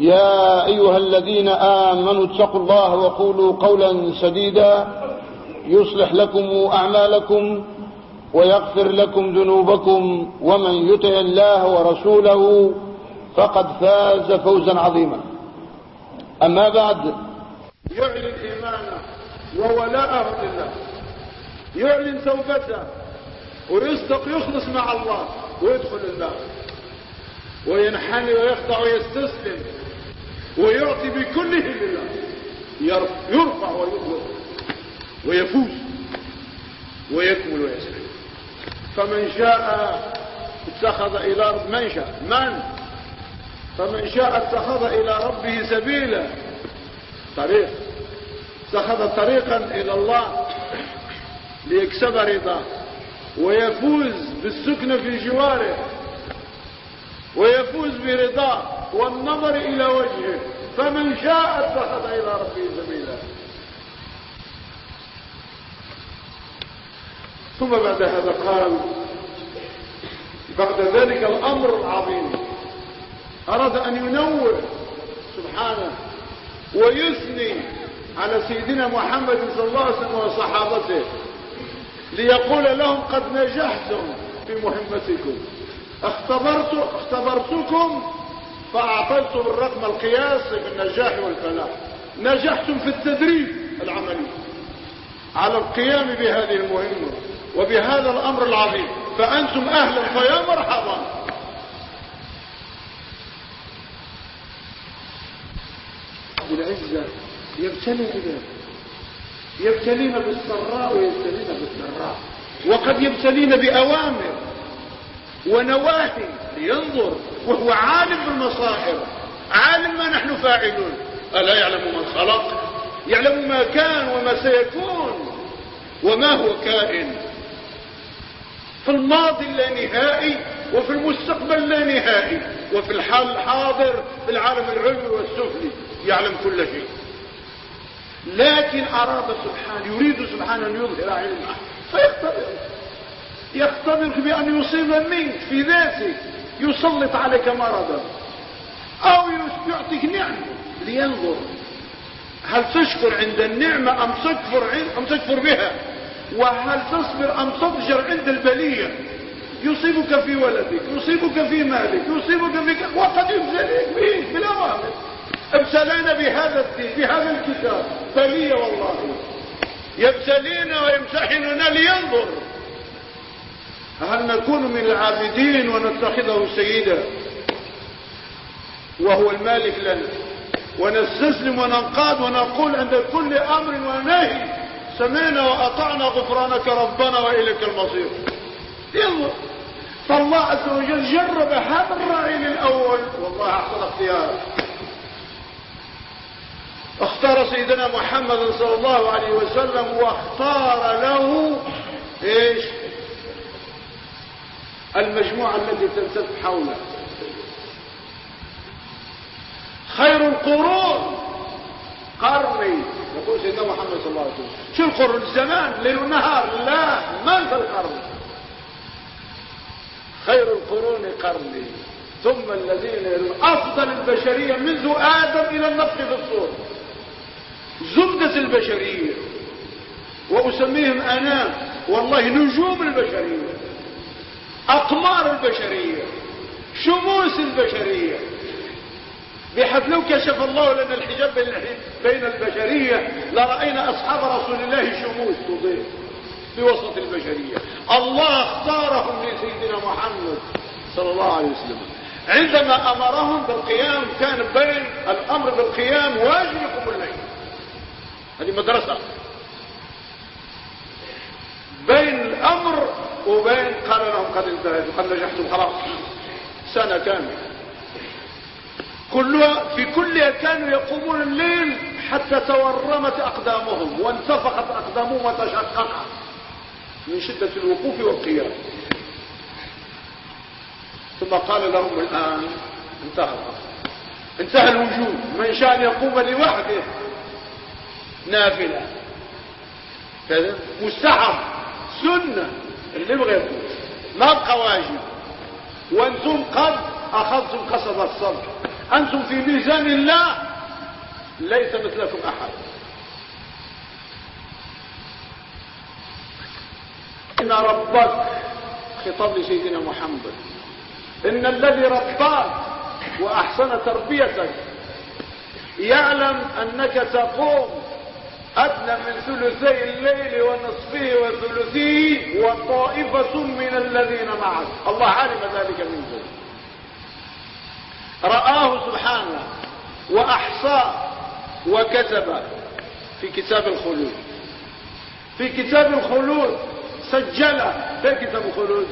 يا أيها الذين آمنوا اتقوا الله وقولوا قولا سديدا يصلح لكم أعمالكم ويغفر لكم ذنوبكم ومن يطع الله ورسوله فقد فاز فوزا عظيما. أما بعد يعلن إيمانه وولاءه لله. يعلن توبته ويصدق يخلص مع الله ويدخل النار. وينحني ويخضع ويستسلم. ويعطي بكله لله. يرفع ويغلق ويفوز ويكمل ويسلم فمن شاء اتخذ إلى رب من شاء من؟ فمن شاء اتخذ إلى ربه سبيلا. طريق. اتخذ طريقا إلى الله ليكسب رضاه ويفوز بالسكن في جواره ويفوز برضاه والنظر إلى وجهه فمن شاء اتخذ إلى ربه سبيلا. ثم بعد هذا قال بعد ذلك الأمر العظيم أراد أن ينوه سبحانه ويثني على سيدنا محمد صلى الله عليه وسلم وصحابته ليقول لهم قد نجحتم في مهمتكم اختبرت اختبرتكم فاعطيتم الرقم القياسي بالنجاح والفلاح نجحتم في التدريب العملي. على القيام بهذه المهمة وبهذا الأمر العظيم. فأنتم أهلا فيا مرحبا. العزة يبتلي عباده يبتلين بالسراء ويبتلين بالسراء. وقد يبتلين بأوامر. ونواهي لينظر وهو عالم بالمصائر عالم ما نحن فاعلون. ألا يعلم من خلق؟ يعلم ما كان وما سيكون. وما هو كائن؟ في الماضي اللانهائي وفي المستقبل لا نهائي وفي الحال الحاضر في العالم العلوي والسفلي يعلم كل شيء. لكن أراد سبحانه يريد سبحانه أن يظهر علمه فيختبر يختبرك بأن يصيب منك في ذاتك يسلط عليك مرضا. أو يعطيك نعمة لينظر. هل تشكر عند النعمة أم تكفر, أم تكفر بها؟ وهل تصبر أم تضجر عند البلية؟ يصيبك في ولدك يصيبك في مالك يصيبك في وقد يبتليك به بالأوامر ابتلينا بهذا الدين بهذا الكتاب. بلية والله. يبتلينا ويمتحننا لينظر. هل نكون من العابدين ونتخذه سيدا؟ وهو المالك لنا. ونستسلم وننقاد ونقول عند كل أمر ونهي سمعنا وأطعنا غفرانك ربنا وإليك المصير. ينظر فالله عز وجل جرب هذا الراعي الأول. والله أحسن اختيار اختار سيدنا محمد صلى الله عليه وسلم واختار له إيش؟ المجموعة التي تلتف حوله. خير القرون. قرني. يقول سيدنا محمد صلى الله عليه وسلم شو القرن؟ الزمان ليل ونهار. لا من في القرن. خير القرون قرني. ثم الذين أفضل البشرية منذ آدم إلى النفخ في الصور. زبدة البشرية. وأسميهم أنا. والله نجوم البشرية. أقمار البشرية شموس البشرية. بحيث لو كشف الله لنا الحجاب بين البشرية لرأينا أصحاب رسول الله شموس تضيء في وسط البشرية. الله اختارهم لسيدنا محمد صلى الله عليه وسلم. عندما أمرهم بالقيام كان بين الأمر بالقيام واجب يقوم الليل. هذه مدرسة. بين الأمر وبين قال لهم قد انتهيت وقد نجحتم خلاص. سنة كاملة. كلها في كلها كانوا يقومون الليل حتى تورمت أقدامهم وانتفخت أقدامهم وتشققت من شدة الوقوف والقيام. ثم قال لهم الآن انتهى انتهى الوجود. من شاء يقوم لوحده. نافلة. كذا. مستحب. سنة. اللي يبغى يقول ما بقى واجب وأنتم قد أخذتم قصب الصبر. أنتم في ميزان الله ليس مثلكم أحد. إن ربك خطاب لسيدنا محمد. إن الذي رباك وأحسن تربيتك يعلم أنك تقوم أدنى من ثلثي الليل ونصفه وثلثيه وطائفة من الذين معك الله علم ذلك منكم رآه سبحانه وأحصاه وكتب في كتاب الخلود. في كتاب الخلود سجله في كتاب الخلود.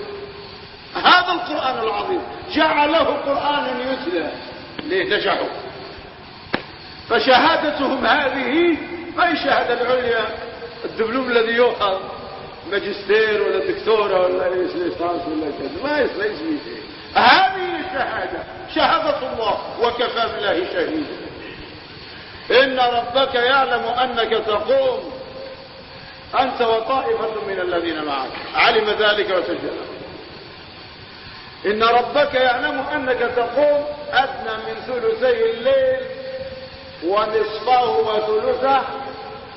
هذا القرآن العظيم. جعله قرآنا يتلى. ليه؟ نجحوا. فشهادتهم هذه ما الشهاده العليا الدبلوم الذي يؤخذ ماجستير ولا دكتوراه ولا ليسانس ولا كذا ما يصلح اسمه هذه الشهادة شهادة الله وكفى بالله شهيدا. إن ربك يعلم أنك تقوم. أنت وطائفة من الذين معك. علم ذلك وسجله إن ربك يعلم أنك تقوم أدنى من ثلثي الليل ونصفه وثلثه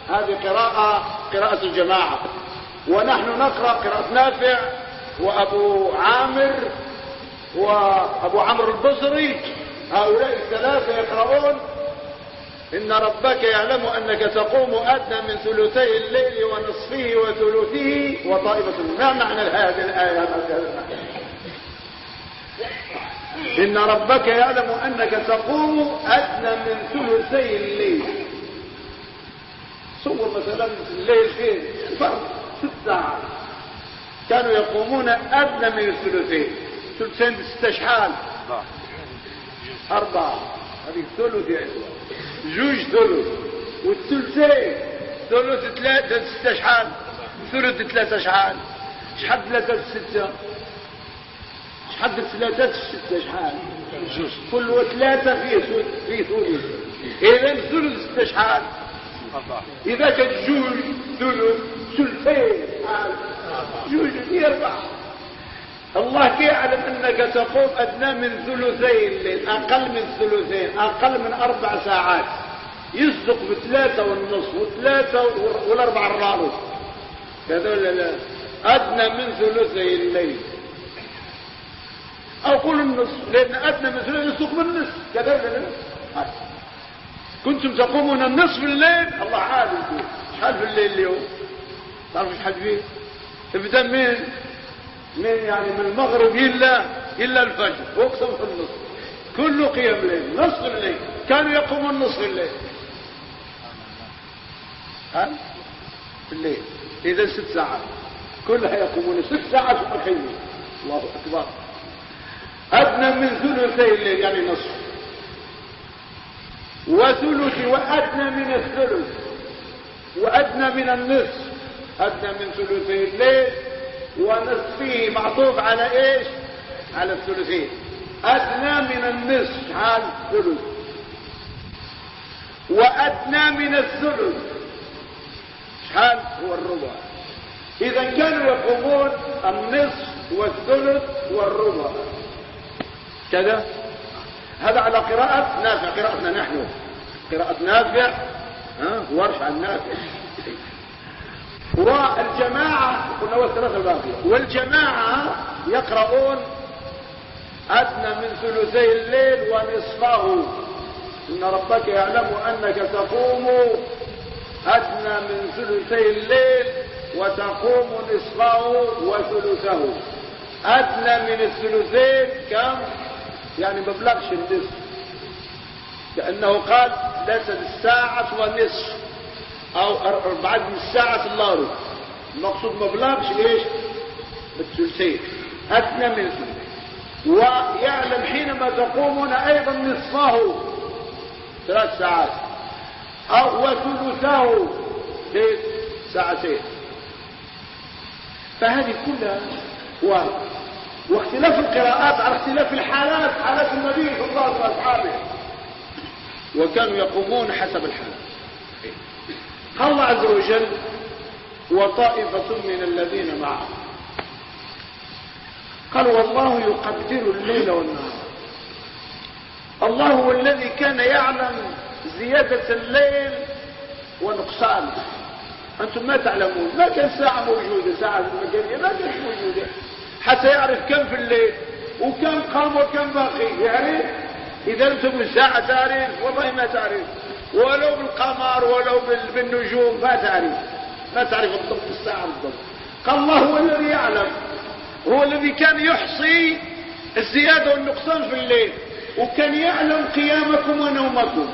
هذه قراءة قراءة الجماعة. ونحن نقرأ قراءة نافع وأبو عامر وأبو عمرو البصري. هؤلاء الثلاثة يقرؤون إن ربك يعلم أنك تقوم أدنى من ثلثي الليل ونصفه وثلثه وطائفة. ما معنى هذه الآية؟ إن ربك يعلم أنك تقوم أدنى من ثلثي الليل. صور مثلا الليل فين؟ فرق ست ساعات كانوا يقومون أدنى من الثلثين. ثلثين بستة شحال أربعة. هذه ثلث يا إخوة. جوج ثلث. والثلثين ثلث ثلاثة ستة شحال ثلث ثلاثة شحال. شحال ثلاثة ستة؟ شحال ثلاثة ستة شحال كل ثلاثة فيه ثلث. إذا ثلث ستة شحال إذا كان جوج ثلث ثلثين جوج في أربعة الله يعلم أنك تقوم أدنى من ثلثين أقل من ثلثين أقل من أربع ساعات. يصدق بثلاثة والنصف وثلاثة والأربع الرابط كذا ولا لا. أدنى من ثلثي الليل أو قول النصف لأن أدنى من ثلثي يصدق بالنصف. كذا ولا لا؟ كنتم تقومون النصف الليل. الله عالم شحال في الليل اليوم. تعرفوا شحال فيه؟ إبدا من من يعني من المغرب إلا إلا الفجر. واقسم في النصف كله قيام الليل نصف الليل. كانوا يقومون نصف الليل. ها؟ في الليل. إذا ست ساعات. كلها يقومون ست ساعات ومخيم الله أكبر. أدنى من ثلثي الليل يعني نصف. وثلث وأدنى من الثلث. وأدنى من النصف. أدنى من ثلثي الليل ونصفه معطوف على إيش؟ على الثلثين. أدنى من النصف حال ثلث وأدنى من الثلث شحال هو الربع؟ إذا كانوا يقومون النصف والثلث والربع. كذا؟ هذا على قراءة نافع قراءتنا نحن. قراءة نافع ها؟ ورش عن نافع. والجماعة قلنا والثلاثة الباقية. والجماعة يقرؤون أدنى من ثلثي الليل ونصفه. إن ربك يعلم أنك تقوم أدنى من ثلثي الليل وتقوم نصفه وثلثه. أدنى من الثلثين كم؟ يعني مبلغش النصف. كأنه قال ليس الساعة ونصف أو بعد الساعة الله المقصود مبلغش ليش بالثلثين. أدنى من الثلثين. ويعلم حينما تقومون أيضا نصفه. ثلاث ساعات. أو وثلثه ساعتين. فهذه كلها و... واختلاف القراءات على اختلاف الحالات حالات النبي صلى الله عليه وسلم واصحابه وكانوا يقومون حسب الحالات قال الله عز وجل وطائفة من الذين معه. قال والله يقدر الليل والنهار. الله هو الذي كان يعلم زيادة الليل ونقصانه أنتم ما تعلمون. ما كان ساعة موجودة ساعة المجانية ما كانت موجودة. حتى يعرف كم في الليل وكم قام وكم باقي. يعرف إذا أنتم الساعة تعرف والله ما تعرف ولو بالقمر ولو بالنجوم ما تعرف ما تعرف الضبط الساعة بالضبط. قال الله هو الذي يعلم. هو الذي كان يحصي الزيادة والنقصان في الليل. وكان يعلم قيامكم ونومكم.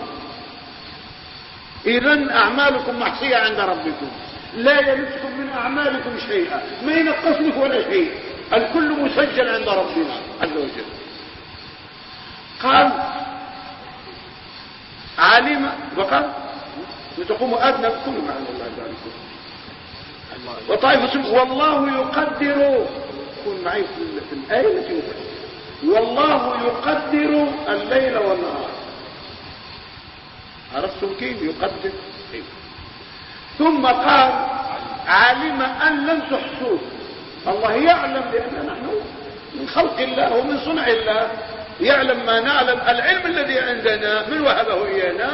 إذا أعمالكم محصية عند ربكم. لا يلدكم من أعمالكم شيئا. ما ينقص لك ولا شيء. الكل مسجل عند ربنا عز وجل. قال علم وقال لتقوم أدنى كل معنى الله ذلك. وطائفة والله يقدر كن معي في الآية التي والله يقدر الليل والنهار. عرفتم كيف يقدر؟ كيف ثم قال علم أن لن تحصوه. الله يعلم لأن نحن من خلق الله ومن صنع الله. يعلم ما نعلم. العلم الذي عندنا من وهبه إيانا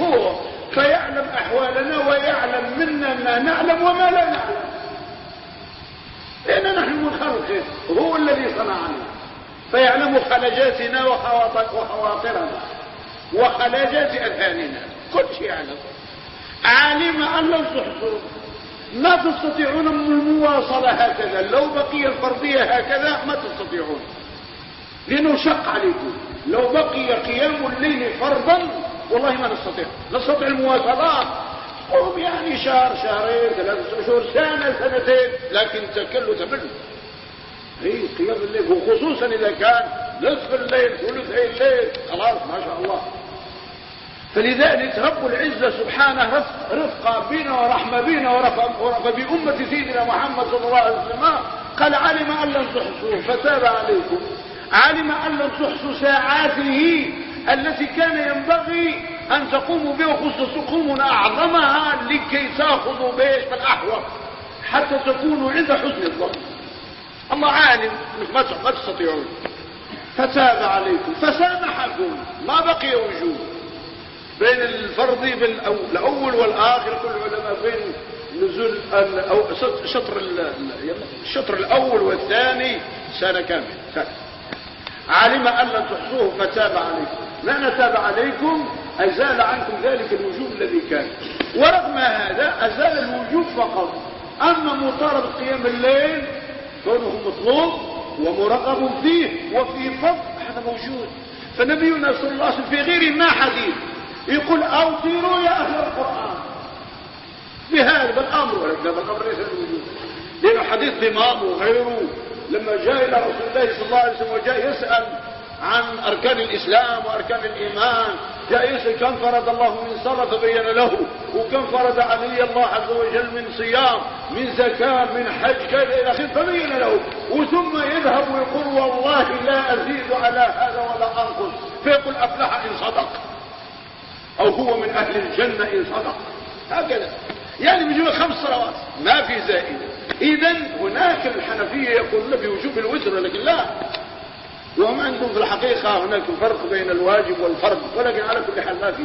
هو. فيعلم أحوالنا ويعلم منا ما نعلم وما لا نعلم. لأن نحن من خلقه. هو الذي صنعنا. فيعلم خلجاتنا وخواطرنا. وخلاجات أذهاننا. كل شيء يعلم. علم أن لو تحصوا ما تستطيعون المواصلة هكذا لو بقي الفرضية هكذا ما تستطيعون. لأنه شق عليكم. لو بقي قيام الليل فرضا والله ما نستطيع. نستطيع المواصلات. قوم يعني شهر شهرين ثلاثة أشهر سنة سنتين لكن تكلوا تملوا أي قيام الليل وخصوصا إذا كان نصف الليل ثلثي الليل. خلاص ما شاء الله. فلذلك رب العزة سبحانه رفق, بنا ورحمة بنا ورفق, بأمة سيدنا محمد صلى الله عليه وسلم. قال علم أن لن تحصوا فتاب عليكم. علم أن لن تحصوا ساعاته التي كان ينبغي أن تقوموا بها وخصوصكم أعظمها لكي تأخذوا بيش بالأحوط. حتى تكونوا عند حسن الظن. الله عالم ما تستطيعون. فتاب عليكم. فسامحكم. ما بقي وجود. بين الفرض بالأول والآخر كل العلماء بين نزول أو شطر الشطر الأول والثاني سنة كاملة. سنة علم أن لن تحصوه فتاب عليكم. لا تاب عليكم؟ أزال عنكم ذلك الوجوب الذي كان. ورغم هذا أزال الوجوب فقط. أما مطالب قيام الليل كونه مطلوب ومرغب فيه وفي فضل هذا موجود. فنبينا صلى الله عليه وسلم في غير ما حديث. يقول اوتروا يا أهل القرآن. بهذا بالأمر ولكن الامر ليس الوجود لأنه حديث الإمام وغيره لما جاء إلى رسول الله صلى الله عليه وسلم وجاء يسأل عن أركان الإسلام وأركان الإيمان جاء يسأل كم فرض الله من صلاة فبين له وكم فرض علي الله عز وجل من صيام من زكاة من حج كذا إلى آخره فبين له. وثم يذهب ويقول والله لا أزيد على هذا ولا أنقص. فيقول أفلح إن صدق. أو هو من أهل الجنة إن صدق. هكذا. يعني بيجيب خمس صلوات. ما في زائد اذا هناك الحنفية يقولون بوجوب الوتر ولكن لا. وهم عندهم في الحقيقة هناك فرق بين الواجب والفرض ولكن على كل حال ما فيه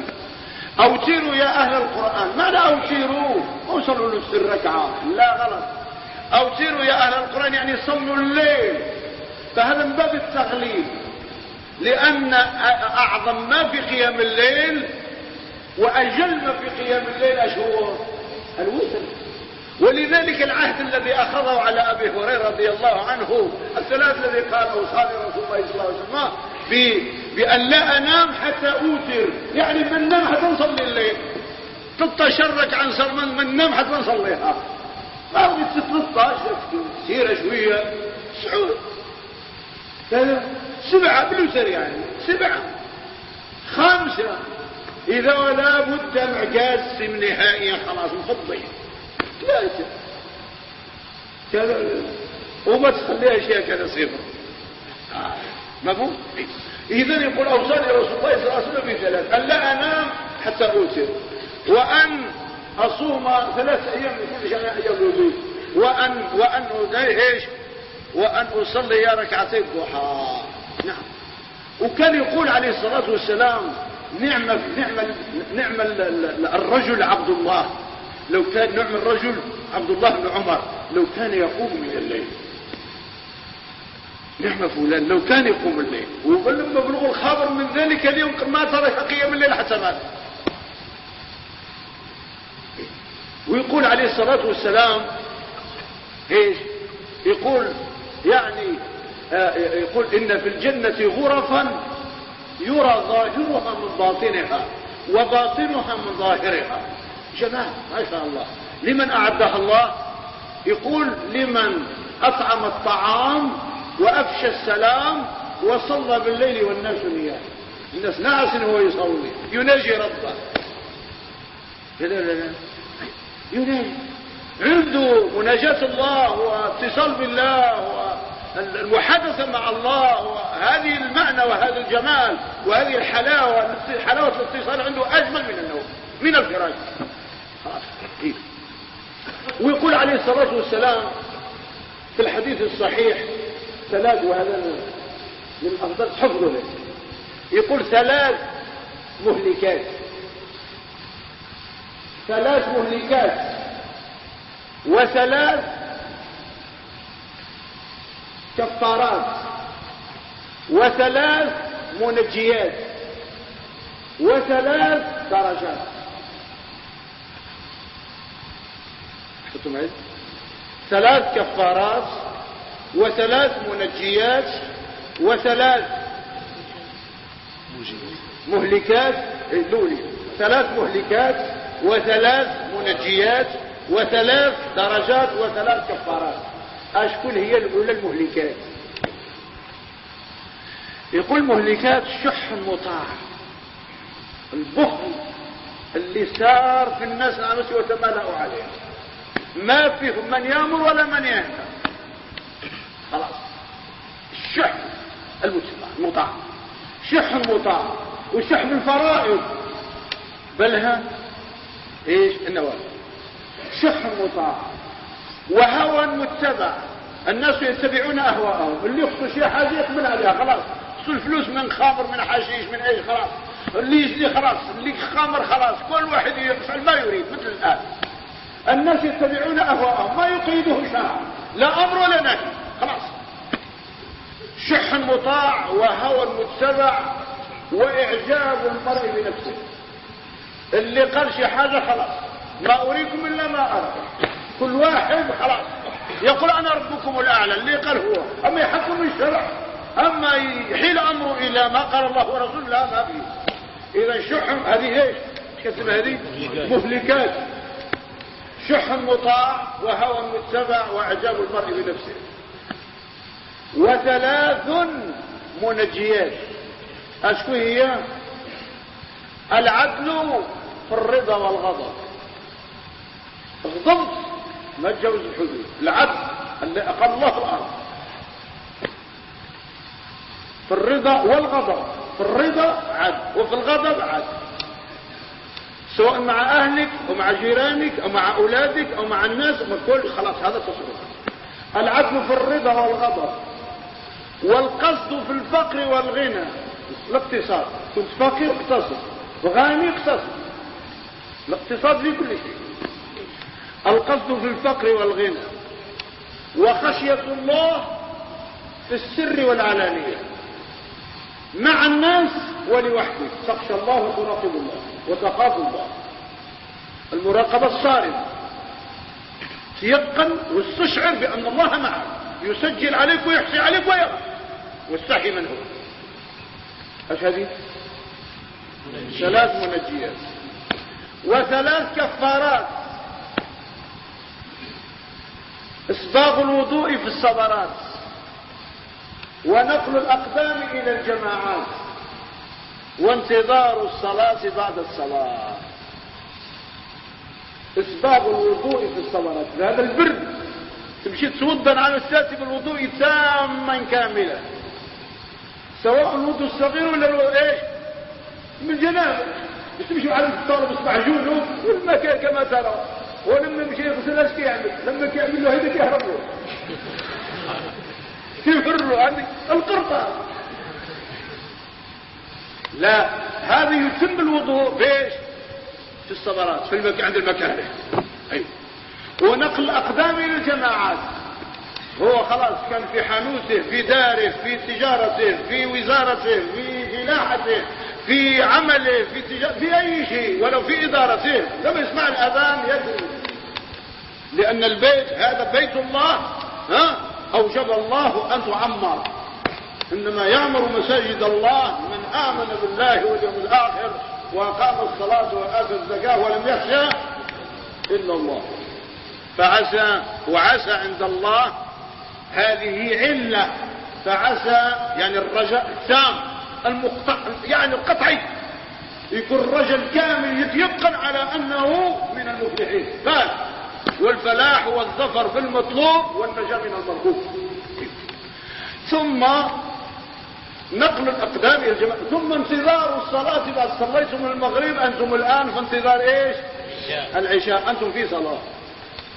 أوتروا يا أهل القرآن. ماذا أوتروا؟ أوصلوا نفس الركعة لا غلط. أوتروا يا أهل القرآن يعني صلوا الليل. فهذا من باب التغليب لأن أعظم ما في قيام الليل وأجل ما في قيام الليل أشهر الوتر. ولذلك العهد الذي أخذه على أبي هريرة رضي الله عنه الثلاث الذي قال أوصاني رسول الله صلى الله عليه وسلم بأن لا أنام حتى أوتر. يعني من نام حتى نصلي الليل. 13 ركعة من, من نام حتى نصليها ما هو 13 سيرة شوية سعود. سبعة بالوتر يعني سبعة. خمسة إذا ولا بد معجاز نهائيا خلاص مفضي ثلاثة كذا وما تخليها شيء كذا صفر. آه. مفهوم؟ إذا يقول أوصاني رسول الله صلى الله عليه وسلم بثلاث. أن لا أنام حتى أوتر. وأن أصوم ثلاث أيام من كل شهر أيام الوضوء. وأن وأن إيش وأن أصلي ركعتي الضحى. نعم. وكان يقول عليه الصلاة والسلام نعم نعم نعم الرجل عبد الله. لو كان نعم الرجل عبد الله بن عمر لو كان يقوم من الليل. نعم فلان لو كان يقوم الليل. ولما بلغ الخبر من ذلك اليوم ما ترك قيام الليل حتى مات. ويقول عليه الصلاة والسلام إيش؟ يقول يعني آه يقول إن في الجنة غرفا يرى ظاهرها من باطنها وباطنها من ظاهرها. جمال ما شاء الله. لمن أعدها الله؟ يقول لمن أطعم الطعام وأفشى السلام وصلى بالليل والناس نيام الناس ناس هو يصلي. يناجي ربه. لا لا لا يناجي. عنده مناجاة الله واتصال بالله والمحادثة مع الله وهذه المعنى وهذا الجمال وهذه الحلاوة حلاوة الاتصال عنده أجمل من النوم من الفراش. ويقول عليه الصلاة والسلام في الحديث الصحيح ثلاث وهذا من أفضل حفظه يقول ثلاث مهلكات. ثلاث مهلكات. وثلاث كفارات وثلاث منجيات وثلاث درجات. ثلاث كفارات وثلاث منجيات وثلاث مهلكات. دولي ثلاث مهلكات وثلاث منجيات وثلاث درجات وثلاث كفارات. أشكل هي الأولى المهلكات. يقول مهلكات شح مطاع. البخل اللي سار في الناس نفسه وتمالأوا عليه. ما فيهم من يأمر ولا من ينهى. خلاص. الشح المطاع. شح مطاع وشح بالفرائض بلها إيش؟ النوافل شح مطاع وهوى متبع. الناس يتبعون اهواءهم اللي يخطو شيء حاجة يقبل عليها خلاص. خصو الفلوس من خامر من حشيش من إيش خلاص. اللي يجري خلاص. اللي خامر خلاص. كل واحد يفعل ما يريد مثل الآن. الناس يتبعون اهواءهم ما يقيده شرع لا أمر ولا نهي. خلاص. شح مطاع وهوى متبع وإعجاب المرء بنفسه. اللي قال شي حاجة خلاص. ما أريكم إلا ما أرى. كل واحد خلاص. يقول أنا ربكم الأعلى اللي قال هو. أما يحكم الشرع أما يحيل امره إلى ما قال الله ورسوله لا ما فيه. إذا شح هذه إيش؟ كتب هذه؟ مهلكات. شح مطاع وهوى متبع وإعجاب المرء بنفسه. وثلاث منجيات. أشكو هي؟ العدل في الرضا والغضب. غضبت ما تجاوز الحدود العدل اللي أقام الله في الأرض. في الرضا والغضب. في الرضا عدل وفي الغضب عدل سواء مع أهلك ومع جيرانك أو مع أولادك أو مع الناس كل خلاص هذا تصرف. العدل في الرضا والغضب. والقصد في الفقر والغنى. الاقتصاد. كنت فقير اقتصد. وغني اقتصد. الاقتصاد في كل شيء. القصد في الفقر والغنى. وخشية الله في السر والعلانية. مع الناس ولوحدك تخشى الله وتراقب الله وتخاف الله. المراقبة الصارمة. تيقن واستشعر بأن الله معك يسجل عليك ويحصي عليك ويرى. واستحي من هو؟ هذه ثلاث منجيات. وثلاث كفارات. اسباغ الوضوء في الصبرات ونقل الأقدام إلى الجماعات وانتظار الصلاة بعد الصلاة. اسباغ الوضوء في الصبرات. هذا البرد تمشي توضا على الساتي بالوضوء تاما كاملا سواء الوضوء الصغير ولا إيش؟ من جنابة. تمشي على الطالب اصبح جنوب والمكان كما ترى. ولما مشي يغسل إيش كيعمل؟ لما كيعمل له هيدا كيهرب له عندك القرطة. لا هذا يتم الوضوء بإيش؟ في الصبرات في المكان عند المكاره. أيوه ونقل أقدام إلى الجماعات. هو خلاص كان في حانوته في داره في تجارته في وزارته في فلاحته في عمله في في أي شيء ولو في ادارته لما يسمع الأذان يدري لأن البيت هذا بيت الله ها؟ أوجب الله أن تعمر. إنما يعمر مساجد الله من آمن بالله واليوم الآخر وأقام الصلاة وآتى الزكاة ولم يخشى إلا الله. فعسى وعسى عند الله هذه علة. فعسى يعني الرجاء التام. المقطع يعني القطعي. يكون الرجل كامل يتيقن على أنه من المفلحين. قال والفلاح والظفر في المطلوب والنجاة من المرغوب ثم نقل الأقدام إلى الجماعه ثم انتظار الصلاة إذا صليتم المغرب. أنتم الآن في انتظار إيش؟ العشاء. أنتم في صلاة.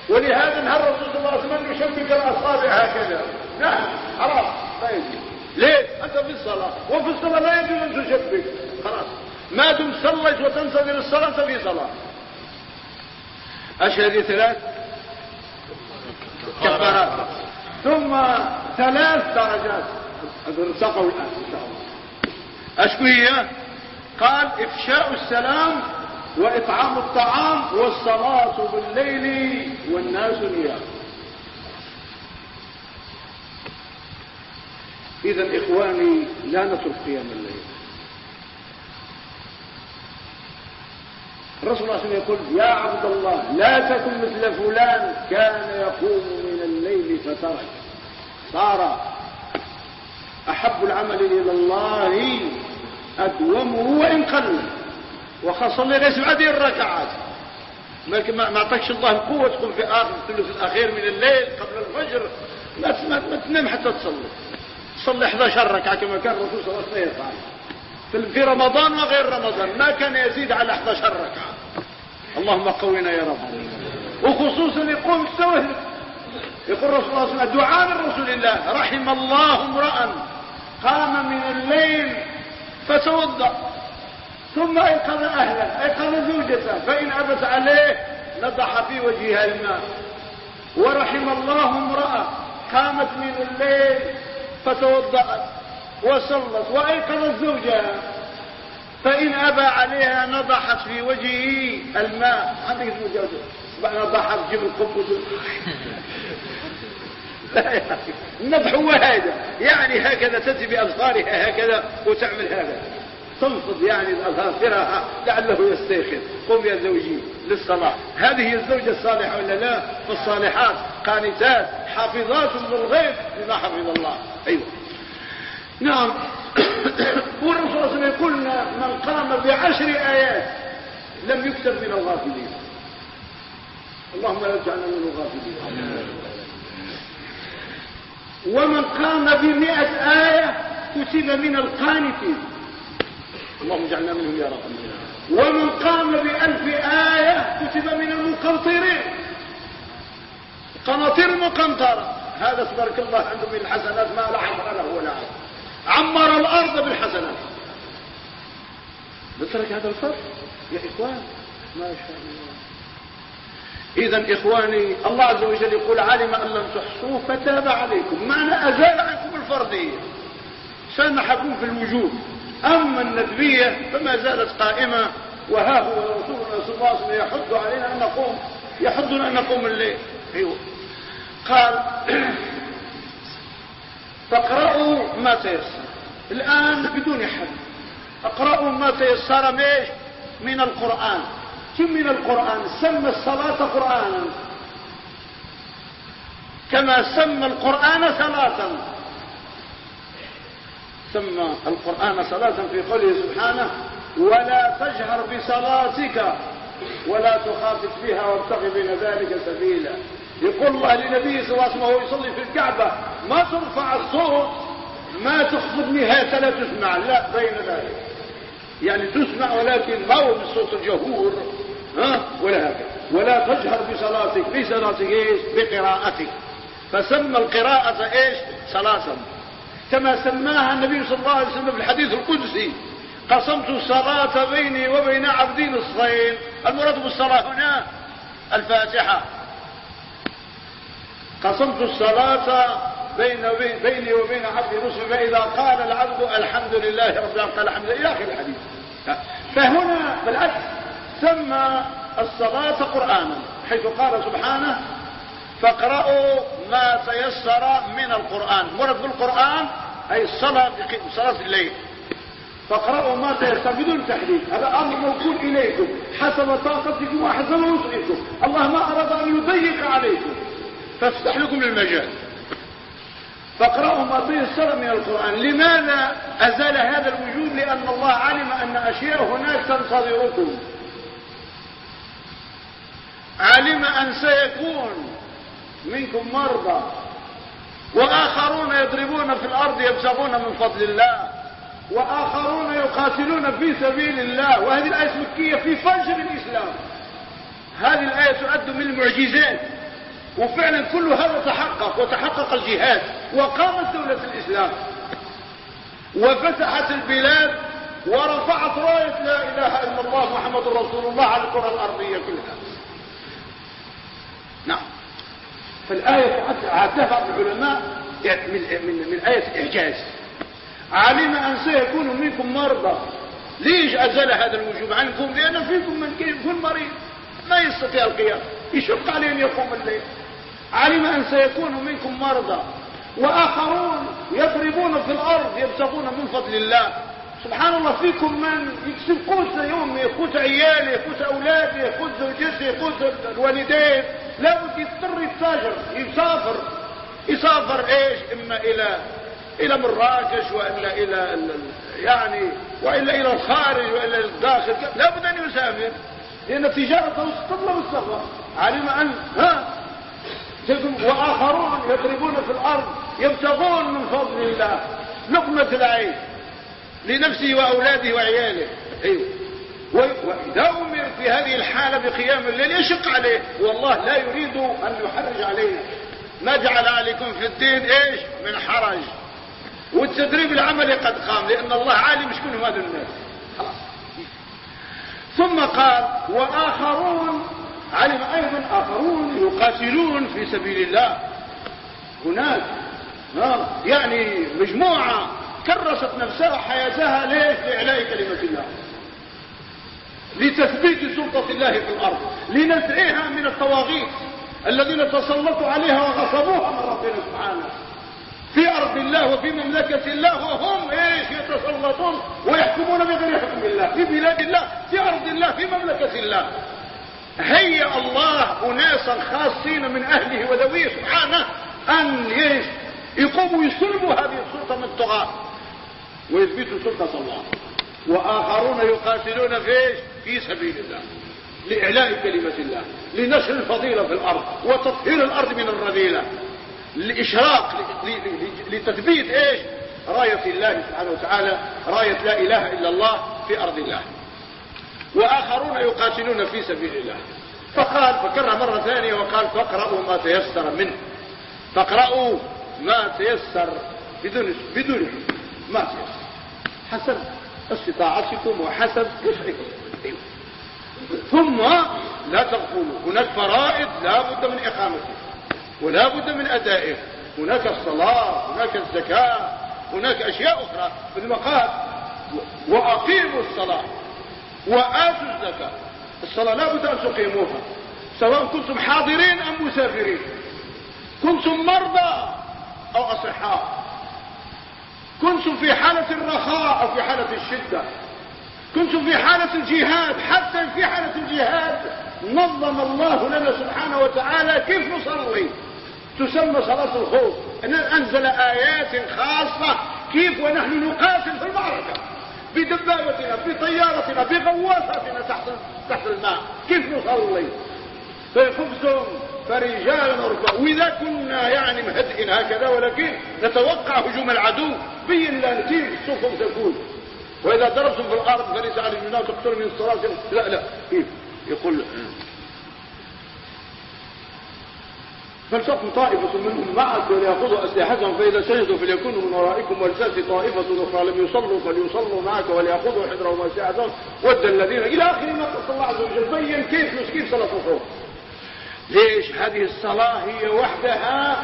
ولهذا نهى الرسول صلى الله عليه وسلم يشبك الاصابع هكذا. نعم خلاص طيب ليه؟ أنت في الصلاة. وفي الصلاة لا يجوز أن تشبك خلاص. ما دمت صليت وتنتظر الصلاة أنت في صلاة. أشهد ثلاث. كفارات. ثم ثلاث درجات. ارتقوا الآن إن شاء الله. أشكو هي؟ قال إفشاء السلام وإطعام الطعام والصلاة بالليل والناس نيام إذا إخواني لا نترك قيام الليل. الرسول صلى الله عليه وسلم يقول يا عبد الله لا تكن مثل فلان كان يقوم من الليل فترك. صار أحب العمل إلى الله أدومه وإن قل. وخاصة ليس هذه الركعات. ما اعطاكش الله القوة تقوم في آخر الثلث الأخير من الليل قبل الفجر. ما تنام حتى تصلي. تصلي 11 ركعة كما كان الرسول صلى الله عليه وسلم في رمضان وغير رمضان. ما كان يزيد على 11 ركعة. اللهم قوينا يا رب. وخصوصا يقوم السوهر يقول الرسول صلى الله عليه وسلم دعاء من رسول الله. رحم الله امرأ. قام من الليل فتوضأ. ثم أيقظ أهله. أيقظ زوجته. فإن ابت عليه نضح في وجهها الماء. ورحم الله امرأة. قامت من الليل فتوضأت وصلت وايقظت زوجها فإن أبى عليها نضحت في وجهه الماء. عندك زوجها نضحت جيب القبض النضح هو هذا يعني هكذا تأتي بأظفارها هكذا وتعمل هذا. تنفض يعني اظافرها لعله يستيقظ. قم يا زوجي للصلاة. هذه الزوجة الصالحة ولا لا؟ فالصالحات قانتات حافظات للغيب بما حفظ الله. أيوه. نعم. والرسول صلى يقول من قام بعشر آيات لم يكتب من الغافلين. اللهم لا تجعلنا من الغافلين. ومن قام بمئة آية كتب من القانتين. اللهم اجعلنا منهم يا رب ومن قام بألف آية كتب من المقنطرين. قناطير مقنطرة. هذا تبارك الله عنده من الحسنات ما لا حصر له ولا عمر الأرض بالحسنات. نترك هذا الفرق؟ يا إخوان ما شاء الله. إذا إخواني الله عز وجل يقول علم أن لم تحصوه فتاب عليكم. معنى أزال عنكم الفرضية. سامحكم في الوجود؟ أما الندبية فما زالت قائمة وها هو رسولنا صلى الله عليه وسلم يحض علينا أن نقوم يحضنا أن نقوم الليل. أيوه. قال فاقرأوا ما تيسر. الآن بدون حد. اقرأوا ما تيسر من القرآن. كم من القرآن؟ سمى الصلاة قرآنا. كما سمى القرآن صلاة. سمى القرآن صلاة في قوله سبحانه ولا تجهر بصلاتك ولا تخافت فيها وابتغي بين ذلك سبيلا. يقول الله لنبيه صلى الله عليه وسلم وهو يصلي في الكعبة ما ترفع الصوت ما تخفض نهاية لا تسمع لا بين ذلك. يعني تسمع ولكن ما هو بالصوت الجهور ها ولا هكذا. ولا تجهر بصلاتك بصلاتك إيش؟ بقراءتك. فسمى القراءة إيش؟ صلاة. كما سماها النبي صلى الله عليه وسلم في الحديث القدسي. قسمت الصلاة بيني وبين عبدي نصفين. المراد بالصلاة هنا الفاتحة. قسمت الصلاة بين بيني وبين عبدي نصف فإذا قال العبد الحمد لله رب العالمين قال الحمد لله إلى آخر الحديث. فهنا بالعكس سمى الصلاة قرآنا حيث قال سبحانه فاقرأوا ما تيسر من القرآن. مرد بالقرآن أي الصلاة صلاة الليل. فاقرأوا ما تيسر بدون تحديد. هذا أمر موكول إليكم. حسب طاقتكم وحسب وسعكم الله ما أراد أن يضيق عليكم. فافتح لكم المجال. فاقرأوا ما تيسر من القرآن. لماذا أزال هذا الوجود؟ لأن الله علم أن أشياء هناك تنتظركم. علم أن سيكون منكم مرضى. وآخرون يضربون في الأرض يبتغون من فضل الله. وآخرون يقاتلون في سبيل الله. وهذه الآية مكية في فجر الإسلام هذه الآية تعد من المعجزات وفعلا كل هذا تحقق وتحقق الجهاد وقامت دولة الإسلام. وفتحت البلاد ورفعت راية لا إله إلا الله محمد رسول الله على الكرة الأرضية كلها. نعم. فالآية عدها العلماء من, من, من آية الإعجاز علم أن سيكون منكم مرضى. ليش أزال هذا الوجوب عنكم؟ لأن فيكم من يكون مريض ما يستطيع القيام. يشق عليه أن يقوم الليل. علم أن سيكون منكم مرضى. وآخرون يضربون في الأرض يبتغون من فضل الله. سبحان الله فيكم من يكسب قوت يوم يقوت عياله يقوت أولاده يقوت زوجته يقوت الوالدين. لابد يضطر يتاجر يسافر. يسافر إيش؟ إما إلى إلى مراكش وإلا إلى يعني وإلا إلى الخارج وإلا الداخل. لابد أن يسافر. لأن تجارته تطلب السفر علم أن ها وآخرون يضربون في الأرض يبتغون من فضل الله. لقمة العين. لنفسه وأولاده وعياله. وإذا أمر في هذه الحالة بقيام الليل يشق عليه. والله لا يريد أن يحرج علينا ما جعل عليكم في الدين إيش؟ من حرج. والتدريب العملي قد قام لأن الله عالم شكون هذا الناس. ثم قال وآخرون علم أيضا آخرون يقاتلون في سبيل الله. هناك يعني مجموعة كرست نفسها حياتها ليش لإعلاء كلمة الله. لتثبيت سلطة الله في الأرض. لنزعها من الطواغيت الذين تسلطوا عليها وغصبوها من ربنا سبحانه. في أرض الله وفي مملكة الله وهم إيش؟ يتسلطون ويحكمون بغير حكم الله. في بلاد الله في أرض الله في مملكة الله. هيأ الله أناسا خاصين من أهله وذويه سبحانه أن يقوموا يسلبوا هذه السلطة من الطغاة. ويثبتوا سلطة الله. وآخرون يقاتلون في إيش في سبيل الله لإعلاء كلمة الله لنشر الفضيلة في الأرض وتطهير الأرض من الرذيلة لإشراق لتثبيت إيش؟ راية الله سبحانه وتعالى راية لا إله إلا الله في أرض الله. وآخرون يقاتلون في سبيل الله. فقال فكرها مرة ثانية وقال فاقرأوا ما تيسر منه. فاقرأوا ما تيسر بدون بدون ما تيسر حسب استطاعتكم وحسب وسعكم ثم لا تغفلوا هناك فرائض لا بد من إقامتها ولا بد من أدائها. هناك الصلاة هناك الزكاة هناك أشياء أخرى مثل ما قال وأقيموا الصلاة وآتوا الزكاة. الصلاة لا بد أن تقيموها سواء كنتم حاضرين أم مسافرين. كنتم مرضى أو أصحاء. كنتم في حالة الرخاء أو في حالة الشدة. كنتم في حالة الجهاد. حتى في حالة الجهاد نظم الله لنا سبحانه وتعالى كيف نصلي. تسمى صلاة الخوف. أنزل آيات خاصة كيف ونحن نقاتل في المعركة. بدبابتنا بطيارتنا بغواصاتنا تحت تحت الماء. كيف نصلي؟ فخبزهم فرجالا وركبا وإذا كنا يعني مهدئين هكذا ولكن نتوقع هجوم العدو بين لا نتيم الصفوف تكون وإذا ضربتم في الأرض فليس على الجناح تقتلوا من الصلاه لا لا. كيف يقول فلتكن طائفة منهم معك وليأخذوا أسلحتهم فإذا سجدوا فليكونوا من ورائكم ولتأتي طائفة أخرى. لم يصلوا فليصلوا معك وليأخذوا حذرهم وأسلحتهم. ود الذين إلى آخر ما قص الله عز وجل بين كيف كيف صلاة الخوف ليش هذه الصلاة هي وحدها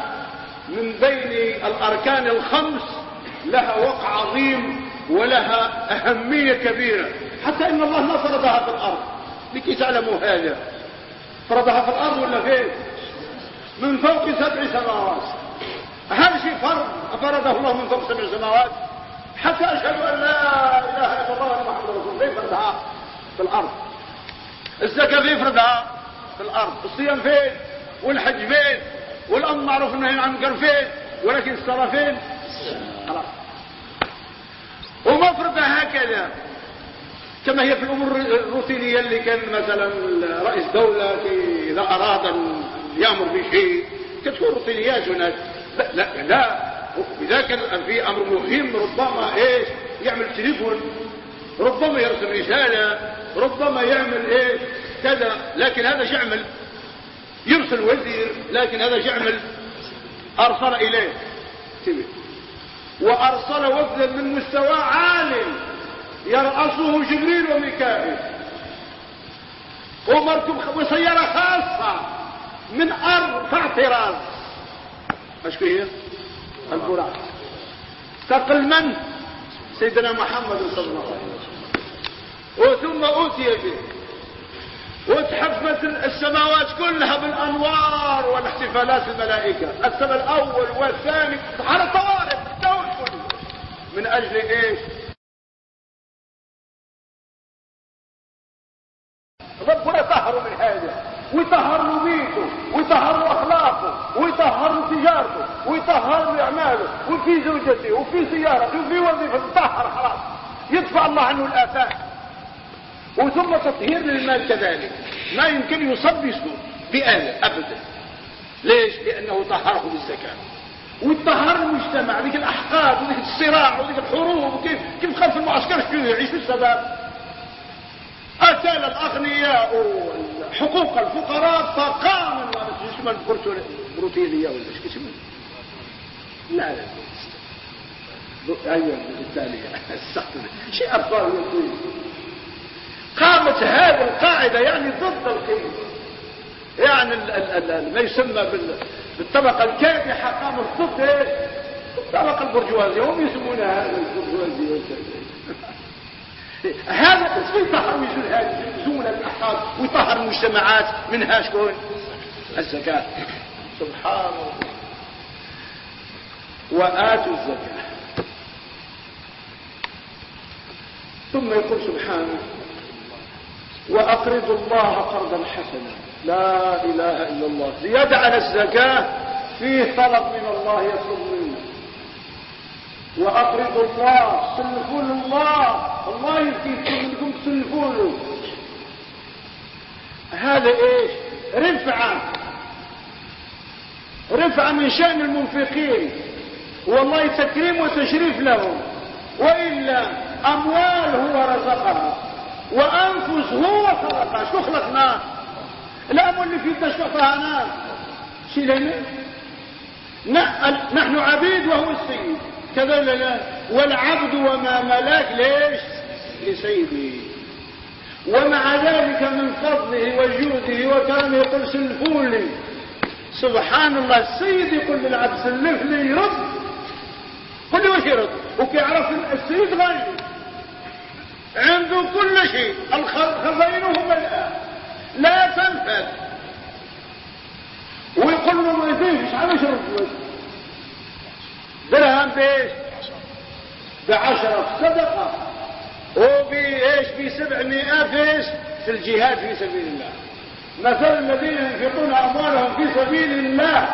من بين الأركان الخمس؟ لها وقع عظيم ولها أهمية كبيرة. حتى إن الله ما فرضها في الأرض. لكي تعلموا هذا. فرضها في الأرض ولا فين؟ من فوق سبع سماوات. هذا شيء فرض فرضه الله من فوق سبع سماوات؟ حتى أشهد أن لا إله إلا الله محمد رسول الله. فرضها في الأرض. الزكاة فرضها في الأرض. الصيام فين؟ والحج فين؟ والأمر معروف النهي عن فين؟ ولكن الصلاة فين؟ خلاص. ومفرضها هكذا. كما هي في الأمور الروتينية اللي كان مثلا رئيس دولة إذا أراد أن يأمر بشيء تكون روتينيات هناك لا لا إذا كان في أمر مهم ربما إيش؟ يعمل تليفون. ربما يرسل رسالة. ربما يعمل إيش؟ كذا لكن هذا شعمل. يرسل وزير لكن هذا شعمل. أرسل إليه. وأرسل وفدا من مستوى عال يرأسه جبريل وميكائيل. ومركب وسيارة خاصة. من أربع طراز. إيش هي؟ البراق تقل من؟ سيدنا محمد صلى الله عليه وسلم. وثم أوتي به. وتحفت السماوات كلها بالأنوار والاحتفالات الملائكة. السماء الأول والثاني على طوارئ الدول كله. من أجل إيش؟ ربنا طهروا من هذا ويطهر بيته ويطهر أخلاقه ويطهر تجارته ويطهر أعماله وفي زوجته وفي سيارته وفي وظيفته. طهر خلاص. يدفع الله عنه الافات وثم تطهير للمال كذلك. ما يمكن يصب بآلة أبدا. ليش؟ لأنه طهره بالزكاة. وطهر المجتمع ذيك الأحقاد وذيك الصراع وذيك الحروب وكيف كيف خلف المعسكر؟ يعيش السبب أتى الأغنياء حقوق الفقراء فقام اسمه؟ البروتينية ولا إيش اسمه؟ لا لا أيوه الثانية شيء أرفاه يقول. قامت هذه القاعدة يعني ضد القيم يعني ال ال ما يسمى بالطبقة الكادحة قامت ضد الطبقة البرجوازية. هم يسمونها البرجوازية. هذا اسمه يطهر ويزول الأحقاد ويطهر المجتمعات منها شكون الزكاة. سبحان الله. وآتوا الزكاة. ثم يقول سبحانه وأقرضوا الله قرضا حسنا. لا إله إلا الله. على الزكاة فيه طلب من الله يطلب منا وأقرضوا الله سلفوا الله الله يمكن منكم تسلفوا له هذا إيش؟ رفعة. رفعة من شأن المنفقين. والله تكريم وتشريف لهم. وإلا أموال هو رزقها وأنفس هو خلقها شو خلقناه الأمر اللي فيه تشفطها ناس شي لنا نحن عبيد وهو السيد. كذا لا والعبد وما ملاك. ليش؟ لسيده. ومع ذلك من فضله وجوده وكرمه يقول سلفوا لي؟ سبحان الله السيد يقول للعبد سلف لي يرد قل لي وش يرد وكيعرف السيد غني عنده كل شيء. خزينه ملآن لا تنفذ ويقول له ما مش عارف يشرب؟ درهم بإيش؟ بعشرة صدقة. وبإيش؟ بسبعمائة إيش؟ في الجهاد في سبيل الله. مثل الذين ينفقون أموالهم في سبيل الله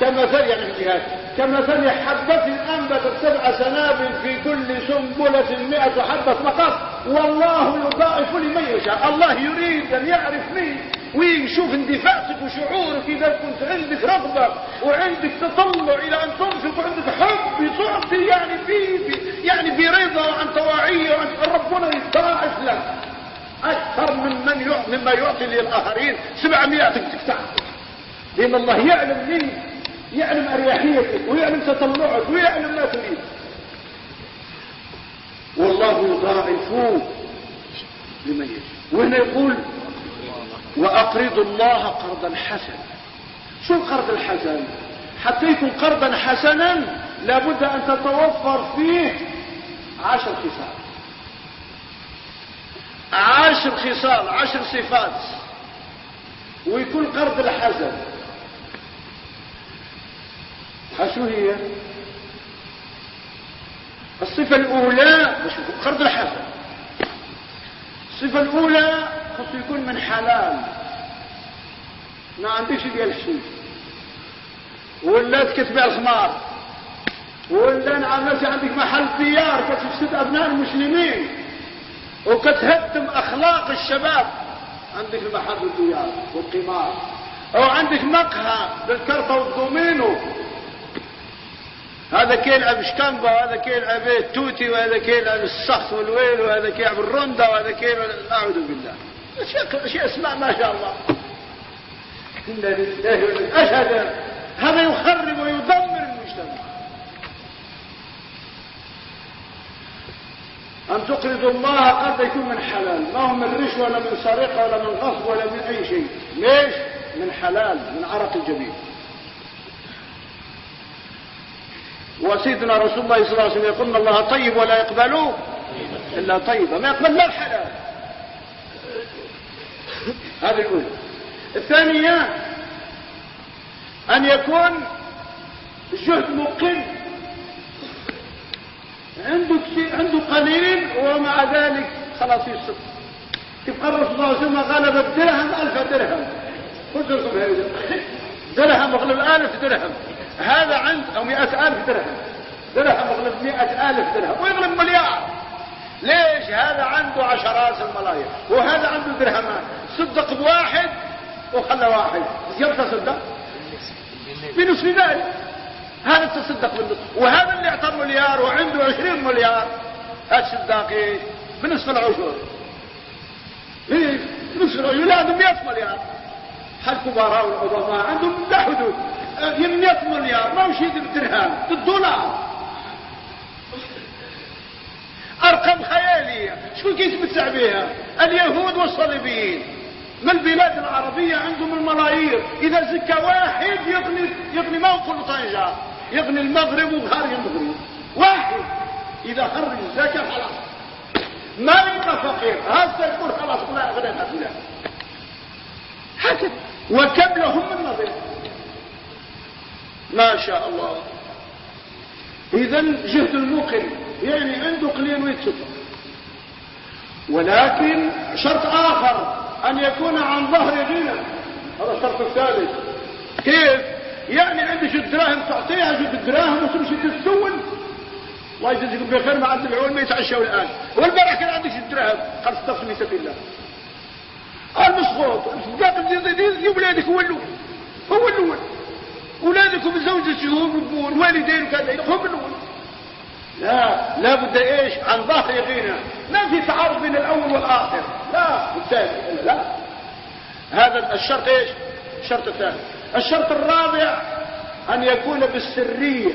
كمثل يعني الجهاد كمثل حبة أنبتت سبع سنابل في كل سنبلة مئة حبة فقط. والله يضاعف لمن يشاء. الله يريد أن يعرف مين ويشوف اندفاعك وشعورك إذا كنت عندك رغبة وعندك تطلع إلى أن تنفق وعندك حب تعطي يعني في يعني برضا وعن طواعية وعن ربنا يضاعف لك أكثر من من يعطي مما يعطي للآخرين. 700 تفتح لأن الله يعلم مين يعلم أريحيتك ويعلم تطلعك ويعلم ما تريد. والله يضاعف لمن يشاء. وهنا يقول وأقرضوا الله قرضا حسنا. شو القرض الحسن؟ حتى يكون قرضا حسنا لابد أن تتوفر فيه عشر خصال. عشر خصال عشر صفات. ويكون قرض الحسن. شو هي؟ الصفة الأولى قرض الحسن الصفة الأولى خصو يكون من حلال. ما عندكش ديال شيء ولا تكتبع الخمار. ولا نعمتي عندك محل ديار كتفسد أبناء المسلمين. وكتهدم أخلاق الشباب. عندك المحل الديار والقمار. أو عندك مقهى بالكرطة والدومينو. هذا كيلعب شكامبا وهذا كيلعب التوتي وهذا كيلعب السخط والويل وهذا كيلعب الرندا وهذا كيلعب أعوذ بالله. أشياء اسماء ما شاء الله. إنا لله اشهد هذا يخرب ويدمر المجتمع. أن تقرضوا الله قد يكون من حلال. ما هو من رشوة ولا من سرقة ولا من غصب ولا من أي شيء. ليش؟ من حلال من عرق الجبين وسيدنا رسول الله صلى الله عليه وسلم يقول إن الله طيب ولا يقبل إلا طيبا. ما يقبل لا الحلال هذه الأولى. الثانية أن يكون جهد مقل. عنده شيء عنده قليل ومع ذلك خلاص يصف تبقى الرسول صلى الله عليه وسلم غلب الدرهم ألف درهم. قلت لكم هذا درهم اغلب ألف درهم. هذا عند أو مئة ألف درهم. درهم يغلب مئة ألف درهم. ويغلب مليار. ليش هذا عنده عشرات الملايين؟ وهذا عنده درهمان صدق بواحد وخلى واحد. يبقى تصدق؟ بنصف ذلك هذا تصدق بالنصف وهذا اللي اعطى مليار وعنده عشرين مليار. الصداق إيش بنصف العشر إيه؟ بنصف العشر لازم 100 مليار. الكبراء والعظماء عندهم لا حدود. 100 مليار ما وش يدير درهم؟ الدولار أرقام خيالية. شكون كيتمتع بها؟ اليهود والصليبيين. من البلاد العربية عندهم الملايير؟ إذا زكى واحد يغني يغني ما كل طنجة. يغني المغرب وخارج المغرب. واحد. إذا خرج الزكاة خلاص. ما يبقى فقير. هذا يقول خلاص لا غنى هكذا وكم لهم من نظير؟ ما شاء الله. اذا جهد الموقن يعني عنده قليل ويتصدق ولكن شرط آخر أن يكون عن ظهر غنى. هذا الشرط الثالث. كيف؟ يعني عندي شو الدراهم تعطيها شو الدراهم وتمشي تتسول الله يجزيكم بخير ما عند العلم يتعشوا الان والبارح كان عندك شو الدراهم استغفر في سبيل الله قال مسخوط يا ولادك هو الأول هو. الأول اولادكم زوجتهم والوالدين وكذا هم الأول لا لا بد إيش؟ عن ظهر غنى ما في تعارض بين الأول والآخر. لا الثاني لا. هذا الشرط إيش؟ الشرط الثاني. الشرط الرابع أن يكون بالسرية.